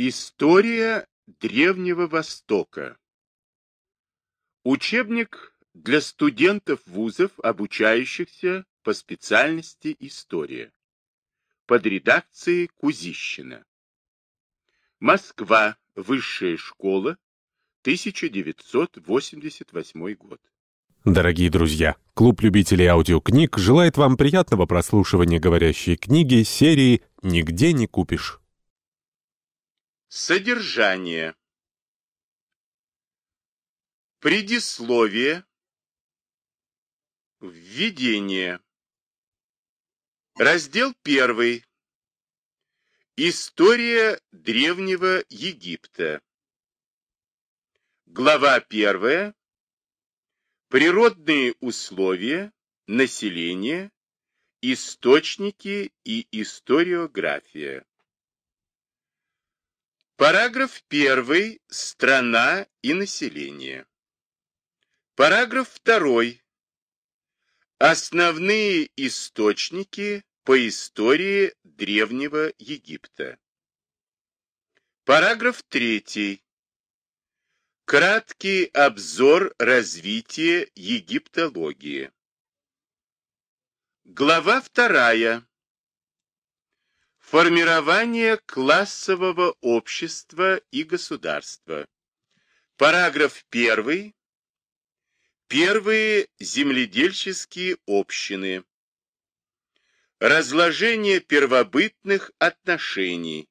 История Древнего Востока. Учебник для студентов вузов, обучающихся по специальности история. Под редакцией Кузищина. Москва. Высшая школа. 1988 год. Дорогие друзья, клуб любителей аудиокниг желает вам приятного прослушивания говорящей книги серии «Нигде не купишь». Содержание. Предисловие. Введение. Раздел 1. История Древнего Египта. Глава 1. Природные условия, население, источники и историография. Параграф 1. Страна и население. Параграф 2. Основные источники по истории Древнего Египта. Параграф 3. Краткий обзор развития египтологии. Глава 2. Формирование классового общества и государства. Параграф 1. Первые земледельческие общины. Разложение первобытных отношений.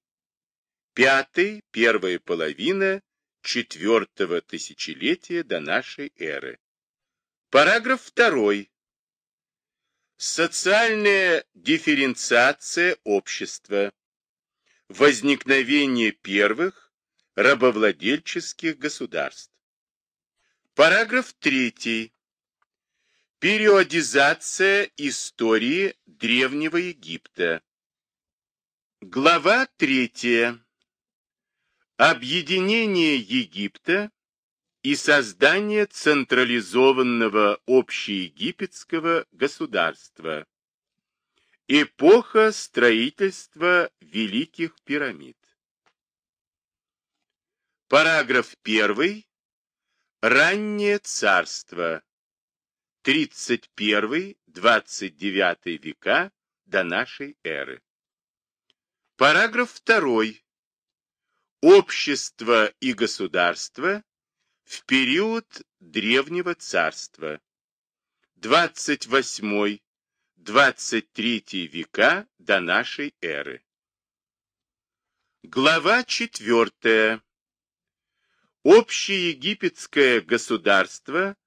Пятый, первая половина четвертого тысячелетия до нашей эры. Параграф 2. Социальная дифференциация общества. Возникновение первых рабовладельческих государств. Параграф 3. Периодизация истории Древнего Египта. Глава 3. Объединение Египта и создание централизованного общеегипетского государства. Эпоха строительства Великих пирамид. Параграф 1. Раннее царство. 31-29 века до нашей эры. Параграф 2. Общество и государство в период Древнего Царства. 28-23 века до нашей эры. Глава 4. Общеегипетское государство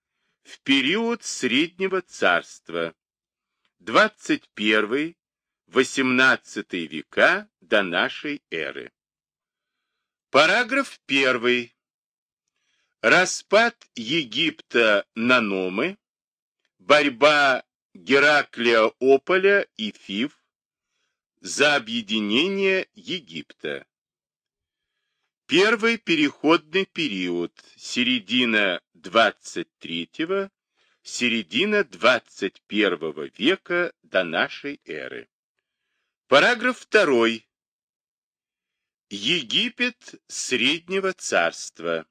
в период Среднего Царства. 21-18 века до нашей эры. Параграф 1. Распад Египта на Номы, борьба Гераклия Ополя и Фив за объединение Египта. Первый переходный период, середина 23-го, середина 21 века до нашей эры. Параграф 2. Египет Среднего Царства.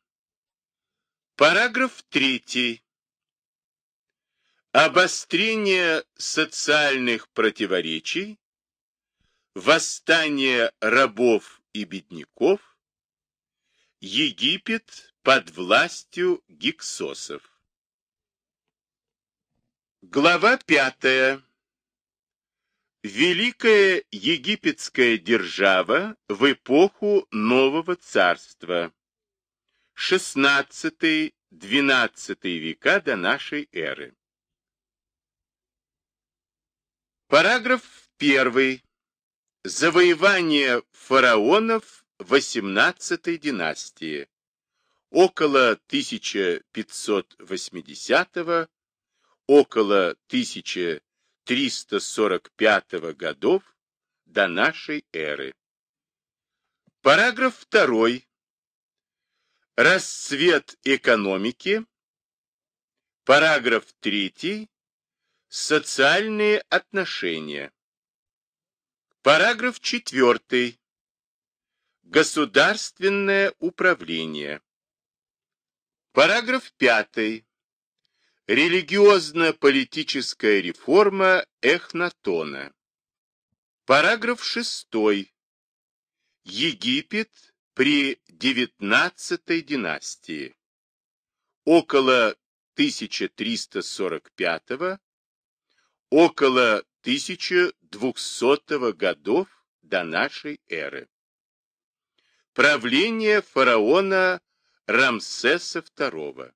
Параграф 3. Обострение социальных противоречий, восстание рабов и бедняков, Египет под властью гиксосов. Глава 5. Великая египетская держава в эпоху Нового Царства. 16-12 века до нашей эры. Параграф 1. Завоевание фараонов 18 династии. Около 1580 около 1345 годов до нашей эры. Параграф 2. Расцвет экономики. Параграф 3. Социальные отношения. Параграф 4. Государственное управление. Параграф 5. Религиозно-политическая реформа Эхнатона. Параграф 6. Египет при XIX династии. Около 1345 около 1200 годов до нашей эры. Правление фараона Рамсеса II.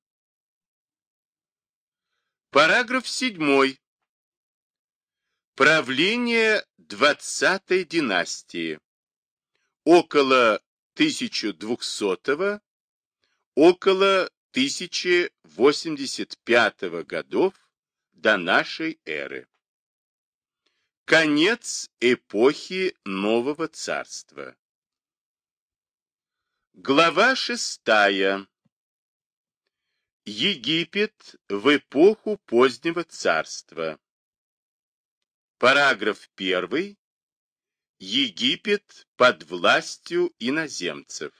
Параграф 7. Правление 20 династии. Около 1200 около 1085 годов до нашей эры. Конец эпохи Нового Царства. Глава шестая. Египет в эпоху позднего царства. Параграф первый. Египет под властью иноземцев.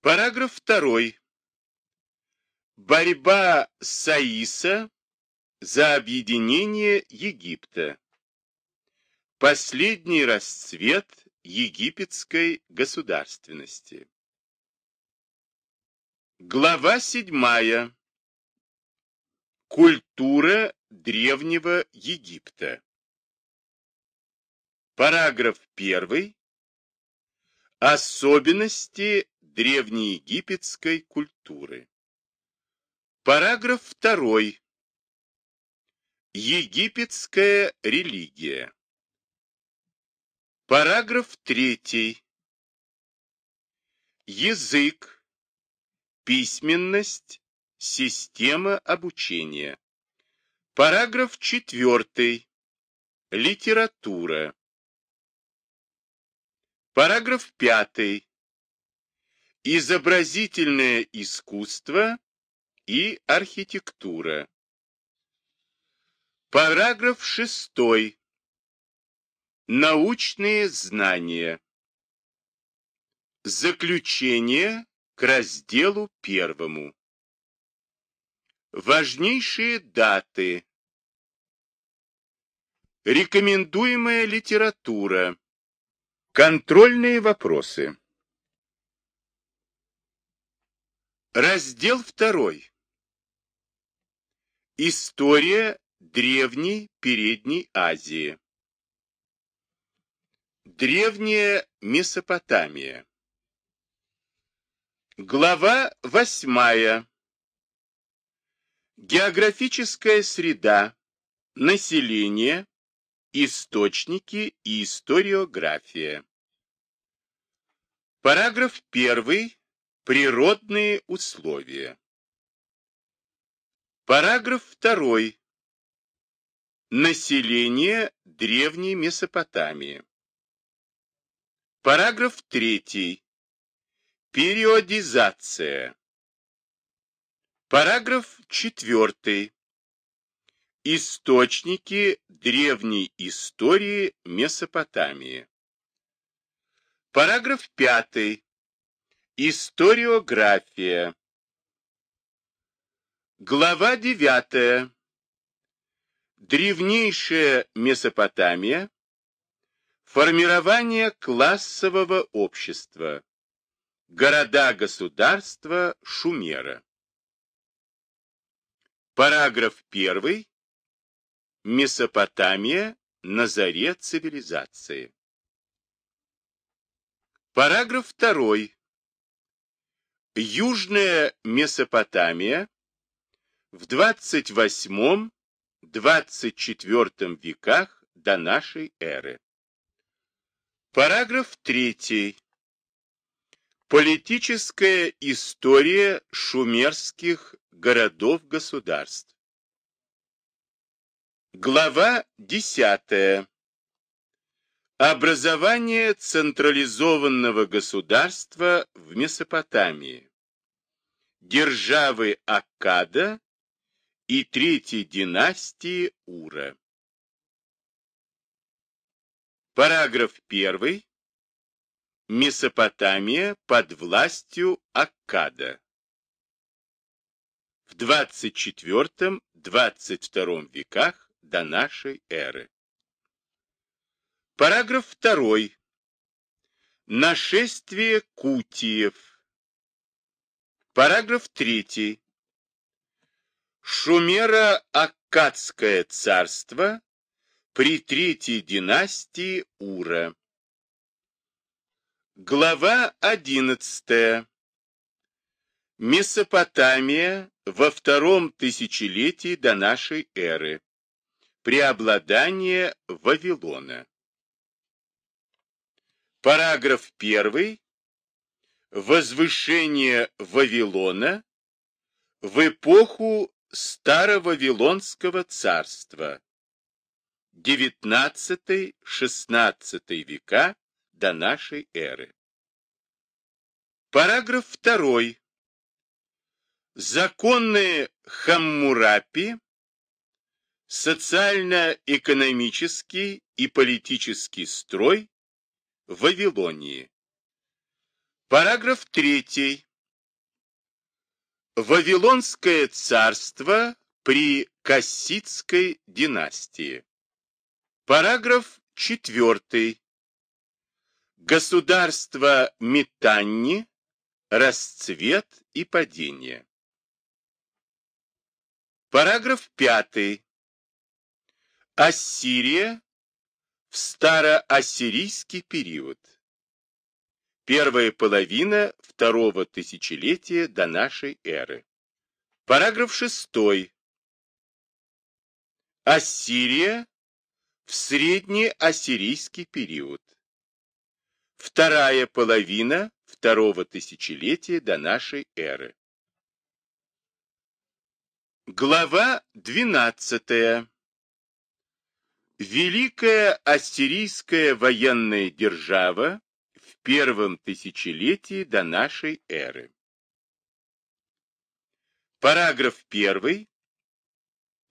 Параграф второй. Борьба Саиса за объединение Египта. Последний расцвет египетской государственности. Глава седьмая. Культура древнего Египта. Параграф первый. Особенности древнеегипетской культуры. Параграф второй. Египетская религия. Параграф третий. Язык, письменность, система обучения. Параграф четвертый. Литература. Параграф пятый. Изобразительное искусство и архитектура. Параграф 6. Научные знания. Заключение к разделу первому. Важнейшие даты. Рекомендуемая литература. Контрольные вопросы. Раздел второй. История Древней Передней Азии. Древняя Месопотамия. Глава восьмая. Географическая среда, население, источники и историография. Параграф первый. Природные условия. Параграф второй. Население Древней Месопотамии. Параграф 3. Периодизация. Параграф 4. Источники древней истории Месопотамии. Параграф 5. Историография. Глава 9. Древнейшая Месопотамия. Формирование классового общества. Города-государства Шумера. Параграф 1. Месопотамия на заре цивилизации. Параграф 2. Южная Месопотамия в 28 24 веках до нашей эры. Параграф 3. Политическая история шумерских городов-государств. Глава 10. Образование централизованного государства в Месопотамии. Державы Аккада и третьей династии Ура. Параграф 1. Месопотамия под властью Аккада. В 24-22 веках до нашей эры. Параграф 2. Нашествие Кутиев. Параграф 3. Шумеро-Аккадское царство при третьей династии Ура. Глава 11. Месопотамия во втором тысячелетии до нашей эры. Преобладание Вавилона. Параграф 1. Возвышение Вавилона в эпоху Старовавилонского царства. 19-16 века до нашей эры. Параграф 2. Законы Хаммурапи, социально-экономический и политический строй Вавилонии. Параграф 3. Вавилонское царство при Кассидской династии. Параграф 4. Государство Митанни, расцвет и падение. Параграф 5. Ассирия в староассирийский период. Первая половина второго тысячелетия до нашей эры. Параграф 6. Ассирия в среднеассирийский период. Вторая половина второго тысячелетия до нашей эры. Глава 12. Великая ассирийская военная держава в первом тысячелетии до нашей эры. Параграф 1.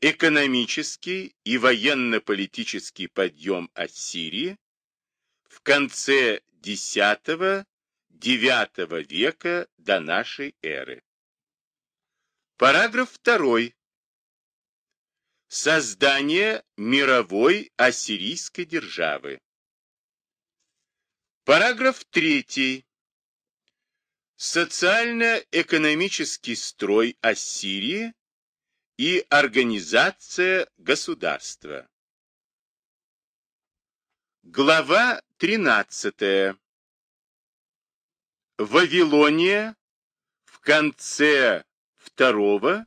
Экономический и военно-политический подъем Ассирии в конце X-IX века до нашей эры. Параграф 2. Создание мировой ассирийской державы. Параграф 3. Социально-экономический строй Ассирии и организация государства. Глава 13. Вавилония в конце второго,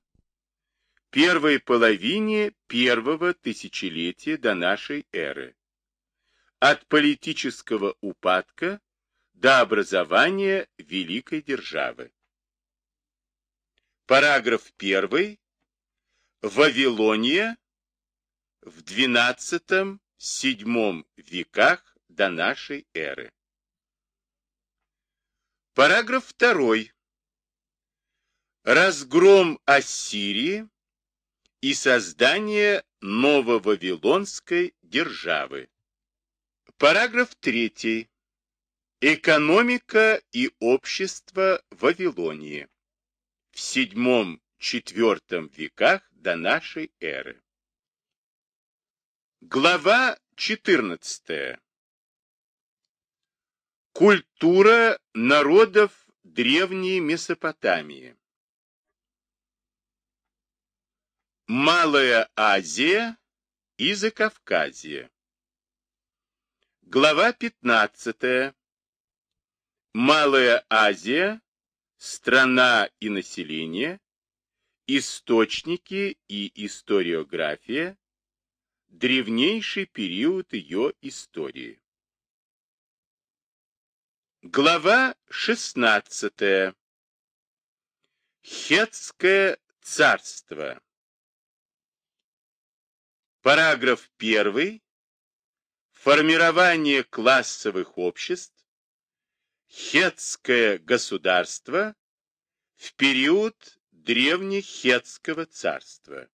первой половине первого тысячелетия до нашей эры. От политического упадка до образования великой державы. Параграф 1. Вавилония в XII-VII веках до нашей эры. Параграф 2. Разгром Ассирии и создание нововавилонской державы. Параграф 3. Экономика и общество Вавилонии. В VII-IV веках до нашей эры. Глава 14. Культура народов Древней Месопотамии. Малая Азия и Закавказье. Глава 15. Малая Азия, страна и население, источники и историография, древнейший период ее истории. Глава 16. Хетское царство. Параграф 1. Формирование классовых обществ. Хетское государство в период Древнехетского царства.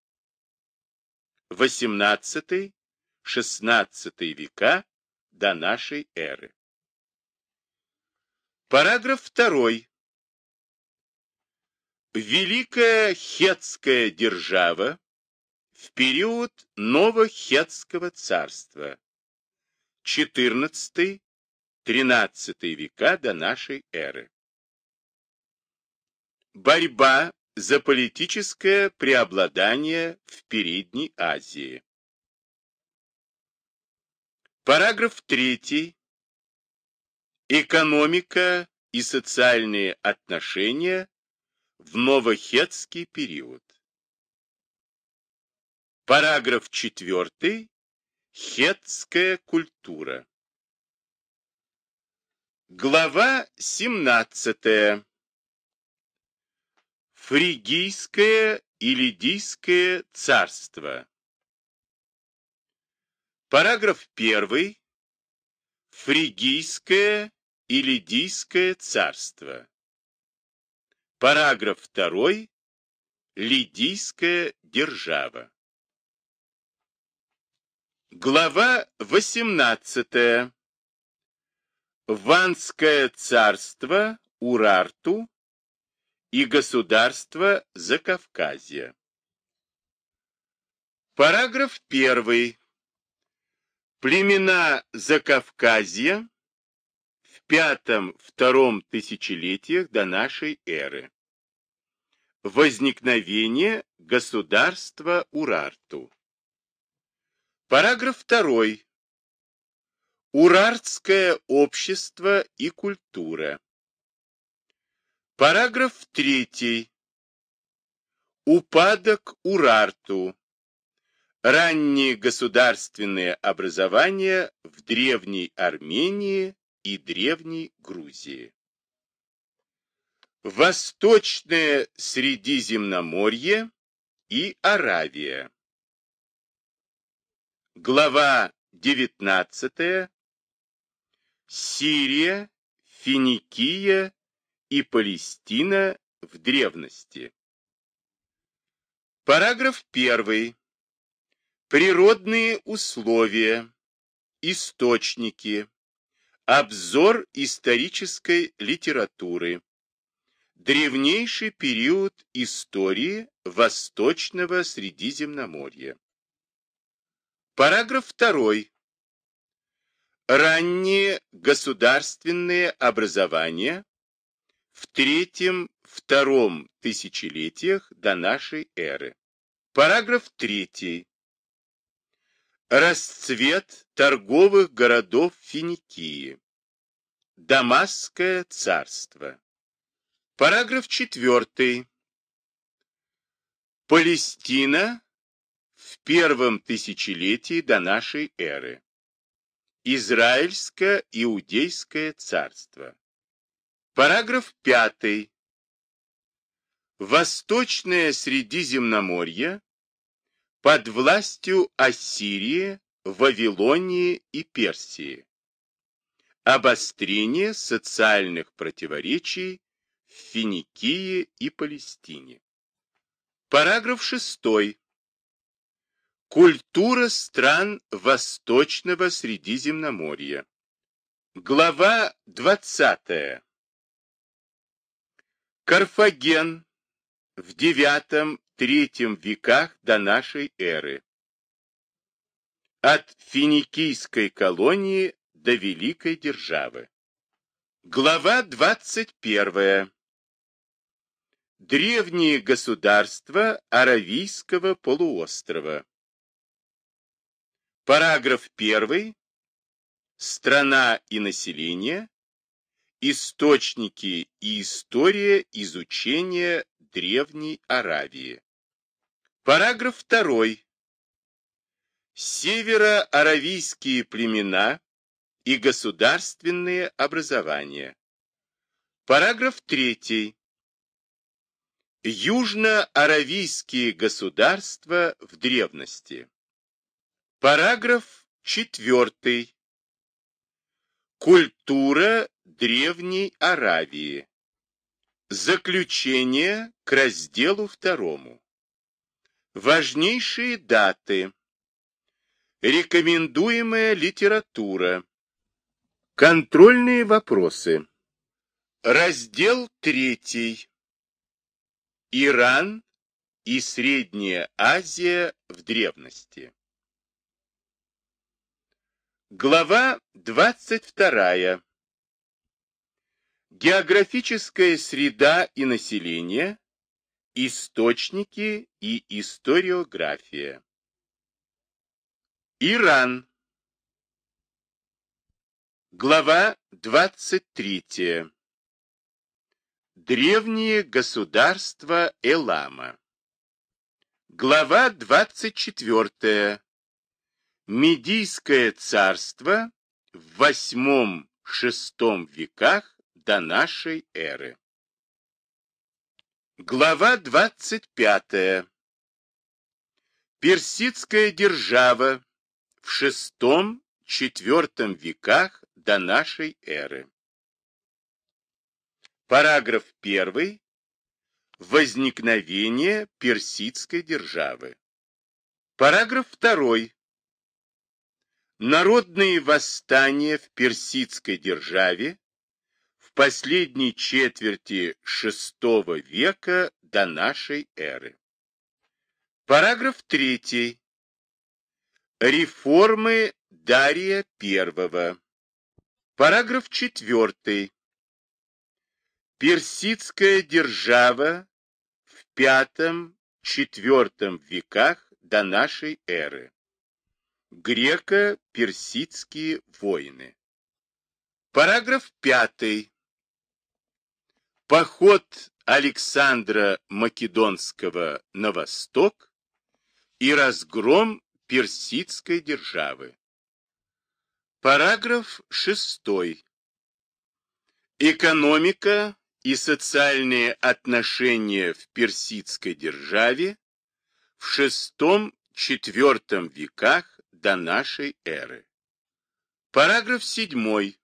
18-16 века до нашей эры. Параграф 2. Великая хетская держава в период Новохетского царства XIV-XIII века до нашей эры. Борьба за политическое преобладание в Передней Азии. Параграф 3. Экономика и социальные отношения в новохетский период. Параграф 4. Хетская культура. Глава 17. Фригийское и Лидийское царство. Параграф 1. Фригийское и Лидийское царство. Параграф 2. Лидийская держава. Глава 18. Ванское царство Урарту и государство Закавказья. Параграф 1. Племена Закавказья в пятом-втором тысячелетиях до нашей эры. Возникновение государства Урарту. Параграф 2. Урартское общество и культура. Параграф 3. Упадок Урарту. Ранние государственные образования в Древней Армении и Древней Грузии. Восточное Средиземноморье и Аравия. Глава 19. Сирия, Финикия и Палестина в древности. Параграф 1. Природные условия, источники, обзор исторической литературы, древнейший период истории Восточного Средиземноморья. Параграф 2. Ранние государственные образования в третьем-втором тысячелетиях до нашей эры. Параграф 3. Расцвет торговых городов Финикии. Дамасское царство. Параграф 4. Палестина в первом тысячелетии до нашей эры. Израильско-Иудейское царство. Параграф 5. Восточное Средиземноморье под властью Ассирии, Вавилонии и Персии. Обострение социальных противоречий в Финикии и Палестине. Параграф 6. Культура стран Восточного Средиземноморья. Глава 20. Карфаген в IX-III веках до нашей эры. От финикийской колонии до великой державы. Глава 21. Древние государства Аравийского полуострова. Параграф 1. Страна и население. Источники и история изучения Древней Аравии. Параграф 2. Североаравийские племена и государственные образования. Параграф 3. Южноаравийские государства в древности. Параграф 4. Культура Древней Аравии. Заключение к разделу второму. Важнейшие даты. Рекомендуемая литература. Контрольные вопросы. Раздел третий. Иран и Средняя Азия в древности. Глава 22. Географическая среда и население, источники и историография. Иран. Глава 23. Древние государства Элама. Глава 24. Медийское царство в VIII-VI веках до нашей эры. Глава 25. Персидская держава в VI-IV веках до нашей эры. Параграф 1. Возникновение персидской державы. Параграф 2. Народные восстания в персидской державе в последней четверти VI века до нашей эры. Параграф 3. Реформы Дария I. Параграф 4. Персидская держава в V-IV веках до нашей эры. Греко-персидские войны. Параграф 5. Поход Александра Македонского на восток и разгром персидской державы. Параграф 6. Экономика и социальные отношения в персидской державе в VI-IV веках до нашей эры. Параграф 7.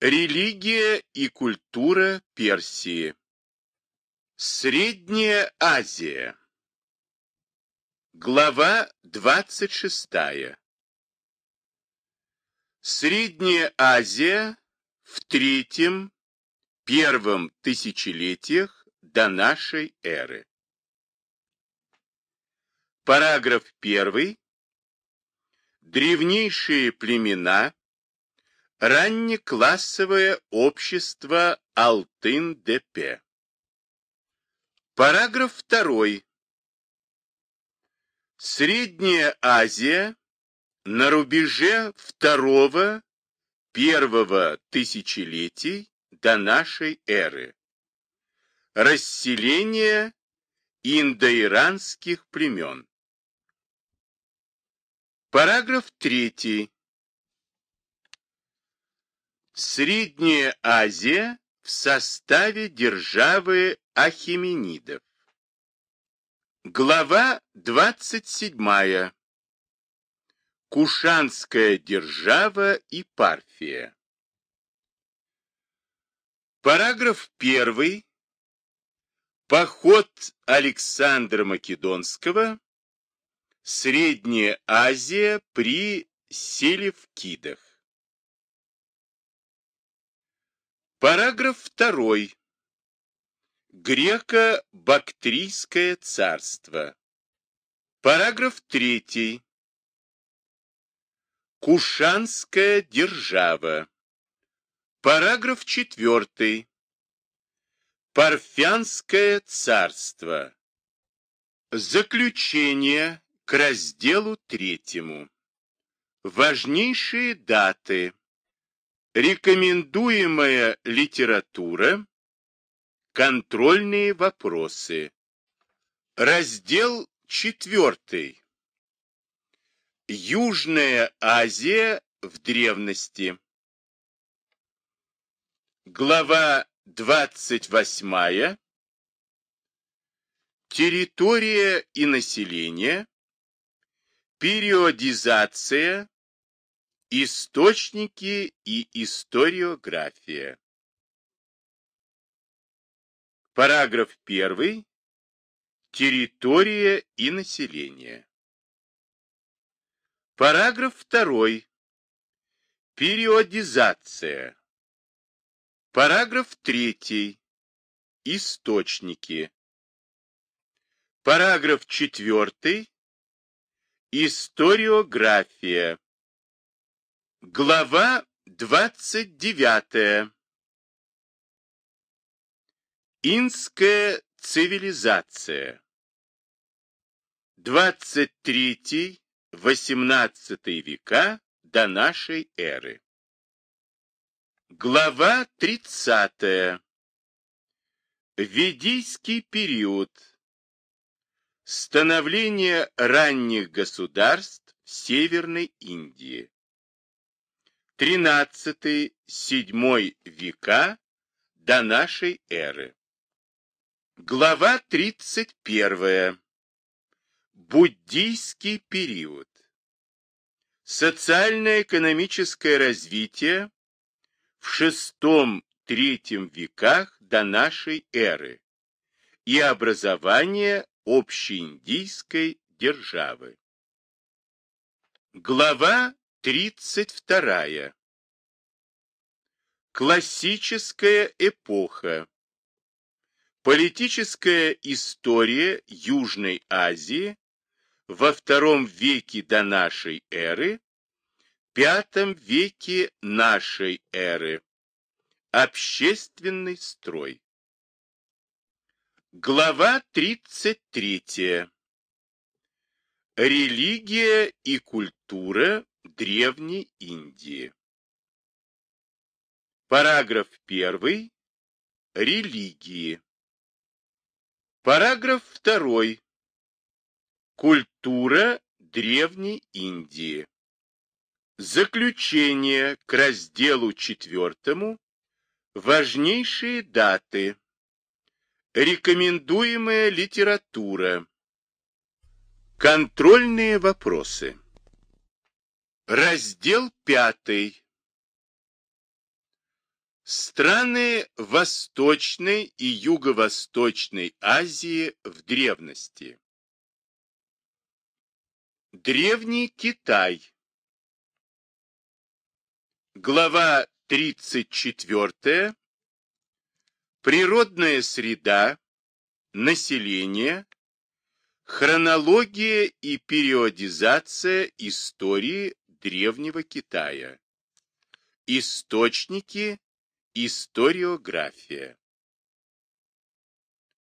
Религия и культура Персии. Средняя Азия. Глава 26. Средняя Азия в третьем первом тысячелетиях до нашей эры. Параграф 1. Древнейшие племена, раннеклассовое общество Алтын-Депе. Параграф 2. Средняя Азия на рубеже второго первого тысячелетий до нашей эры. Расселение индоиранских племен. Параграф 3. Средняя Азия в составе державы Ахименидов. Глава 27. Кушанская держава и Парфия. Параграф 1. Поход Александра Македонского. Средняя Азия при Селевкидах. Параграф 2. Греко-Бактрийское царство. Параграф 3. Кушанская держава. Параграф 4. Парфянское царство. Заключение к разделу третьему. Важнейшие даты. Рекомендуемая литература. Контрольные вопросы. Раздел четвертый. Южная Азия в древности. Глава 28. Территория и население. Периодизация. Источники и историография. Параграф 1. Территория и население. Параграф 2. Периодизация. Параграф 3. Источники. Параграф 4. Историография. Глава 29. Инская цивилизация. 23-18 века до нашей эры. Глава 30. Ведийский период. Становление ранних государств Северной Индии. 13-7 века до нашей эры. Глава 31. Буддийский период. Социально-экономическое развитие в VI-III веках до нашей эры и образование общеиндийской державы. Глава 32. Классическая эпоха. Политическая история Южной Азии во втором веке до нашей эры, пятом веке нашей эры. Общественный строй. Глава 33. Религия и культура Древней Индии. Параграф 1. Религии. Параграф 2. Культура Древней Индии. Заключение к разделу 4. Важнейшие даты. Рекомендуемая литература. Контрольные вопросы. Раздел 5. Страны Восточной и Юго-Восточной Азии в древности. Древний Китай. Глава 34. Природная среда, население, хронология и периодизация истории Древнего Китая. Источники, историография.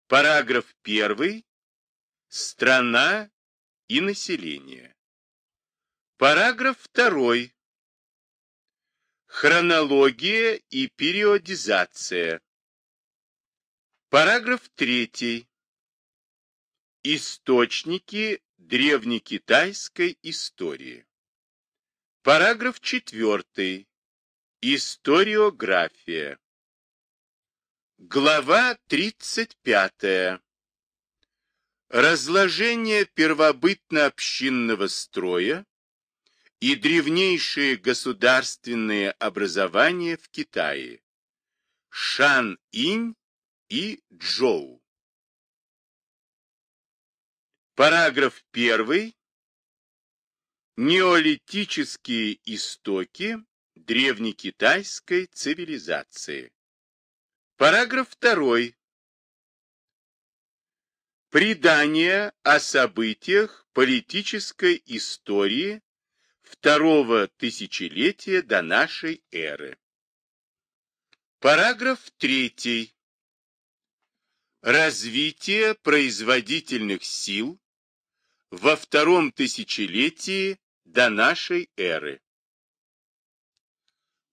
Параграф 1. Страна и население. Параграф 2. Хронология и периодизация. Параграф 3. Источники древнекитайской истории. Параграф 4. Историография. Глава 35. Разложение первобытно-общинного строя и древнейшие государственные образования в Китае. Шан-Инь и Джоу. Параграф 1. Неолитические истоки древнекитайской цивилизации. Параграф 2. Предание о событиях политической истории второго тысячелетия до нашей эры. Параграф 3. Развитие производительных сил во втором тысячелетии до нашей эры.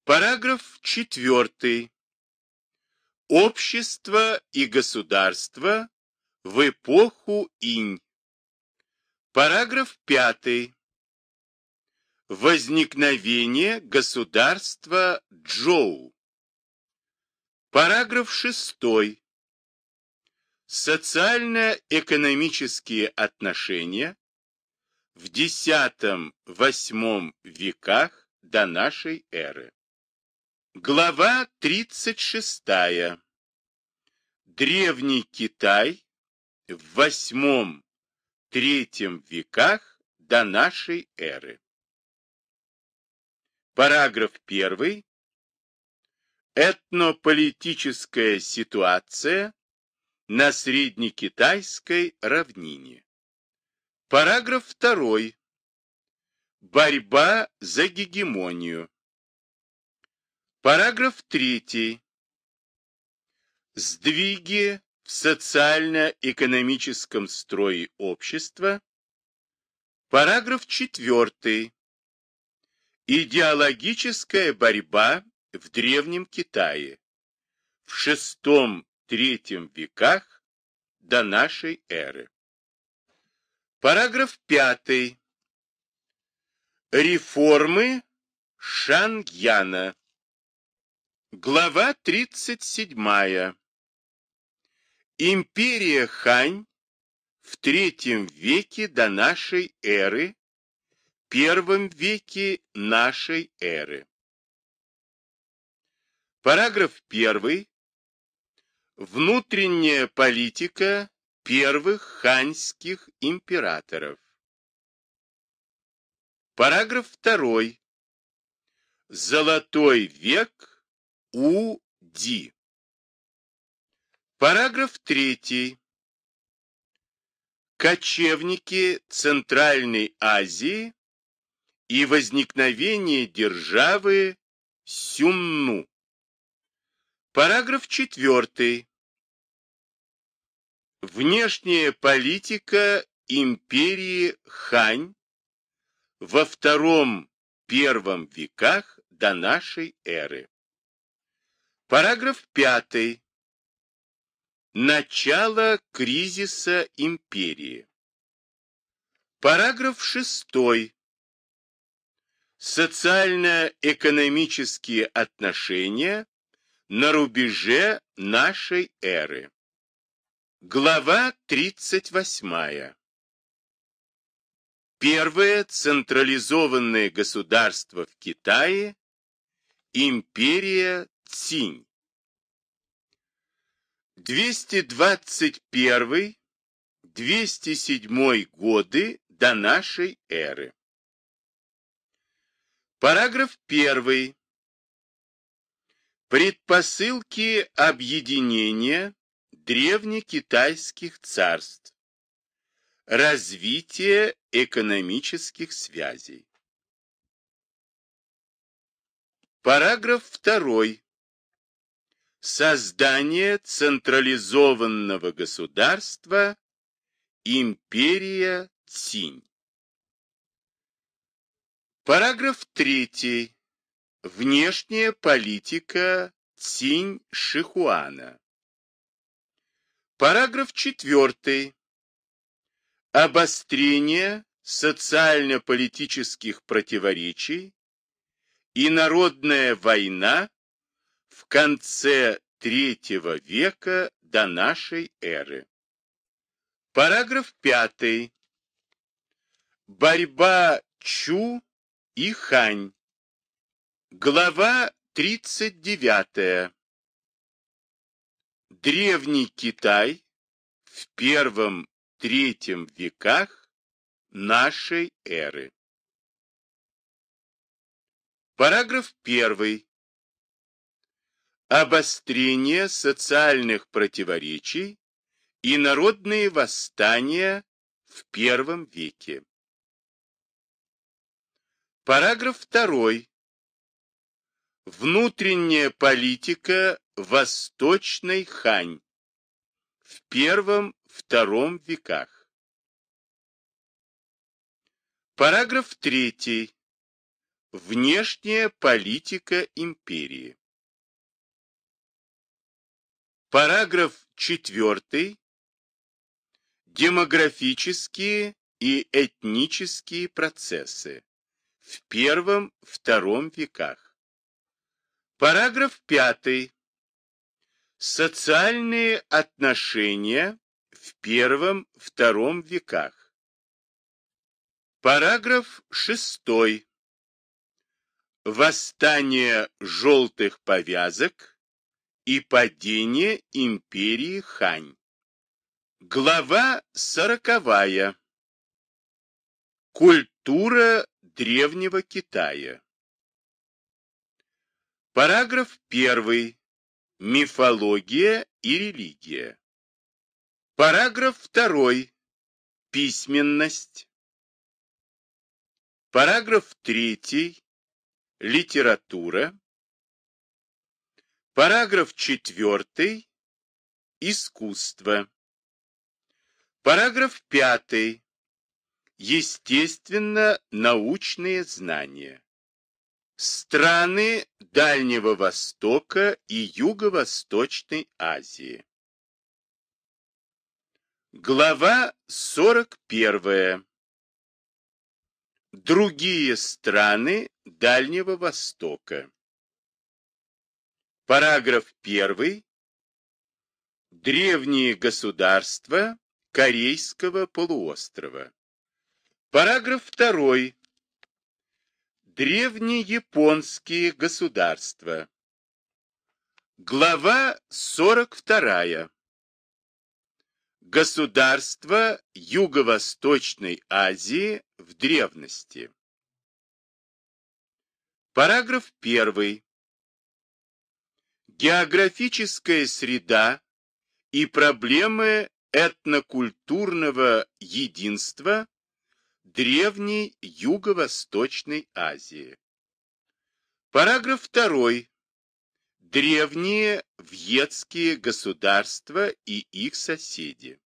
Параграф 4. Общество и государство в эпоху Инь. Параграф 5. Возникновение государства Джоу. Параграф 6. Социально-экономические отношения в X-VIII веках до нашей эры. Глава 36. Древний Китай в VIII-III веках до нашей эры. Параграф 1. Этнополитическая ситуация на Среднекитайской равнине. Параграф 2. Борьба за гегемонию. Параграф 3. Сдвиги в социально-экономическом строе общества. Параграф 4. Идеологическая борьба в Древнем Китае в VI-III веках до нашей эры. Параграф 5. Реформы Шангьяна. Глава 37. Империя Хань в третьем веке до нашей эры, первом веке нашей эры. Параграф 1. Внутренняя политика первых ханьских императоров. Параграф 2. Золотой век У-Ди. Параграф 3. Кочевники Центральной Азии и возникновение державы Сюнну. Параграф 4. Внешняя политика империи Хань во втором-первом веках до нашей эры. Параграф 5. Начало кризиса империи. Параграф 6. Социально-экономические отношения на рубеже нашей эры. Глава 38. Первое централизованное государство в Китае – империя Цинь. 221-207 годы до нашей эры. Параграф 1. Предпосылки объединения древнекитайских царств. Развитие экономических связей. Параграф 2. Создание централизованного государства Империя Цинь. Параграф 3. Внешняя политика Цинь-Шихуана. Параграф 4. Обострение социально-политических противоречий и народная война в конце III века до нашей эры. Параграф 5. Борьба Чу и Хань. Глава 39. Древний Китай в первом-третьем веках нашей эры. Параграф 1. Обострение социальных противоречий и народные восстания в первом веке. Параграф 2. Внутренняя политика Восточной Хань в первом-втором веках. Параграф 3. Внешняя политика империи. Параграф 4. Демографические и этнические процессы в первом-втором веках. Параграф 5. Социальные отношения в первом-втором веках. Параграф 6. Восстание желтых повязок и падение империи Хань. Глава сороковая. Культура древнего Китая. Параграф 1. Мифология и религия. Параграф 2. Письменность. Параграф 3. Литература. Параграф 4. Искусство. Параграф 5. Естественно-научные знания. Страны Дальнего Востока и Юго-Восточной Азии. Глава 41. Другие страны Дальнего Востока. Параграф 1. Древние государства Корейского полуострова. Параграф 2. Древнеяпонские государства. Глава 42. Государства Юго-Восточной Азии в древности. Параграф 1. Географическая среда и проблемы этнокультурного единства Древней Юго-Восточной Азии. Параграф 2. Древние вьетские государства и их соседи.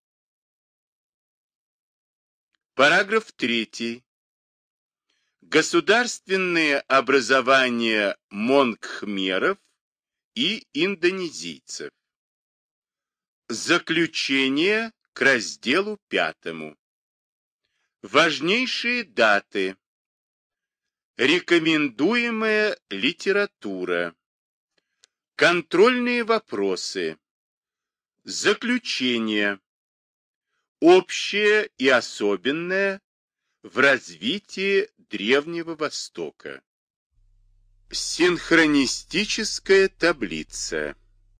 Параграф 3. Государственные образования монгхмеров и индонезийцев. Заключение к разделу пятому. Важнейшие даты. Рекомендуемая литература. Контрольные вопросы. Заключение. Общее и особенное в развитии Древнего Востока. Синхронистическая таблица.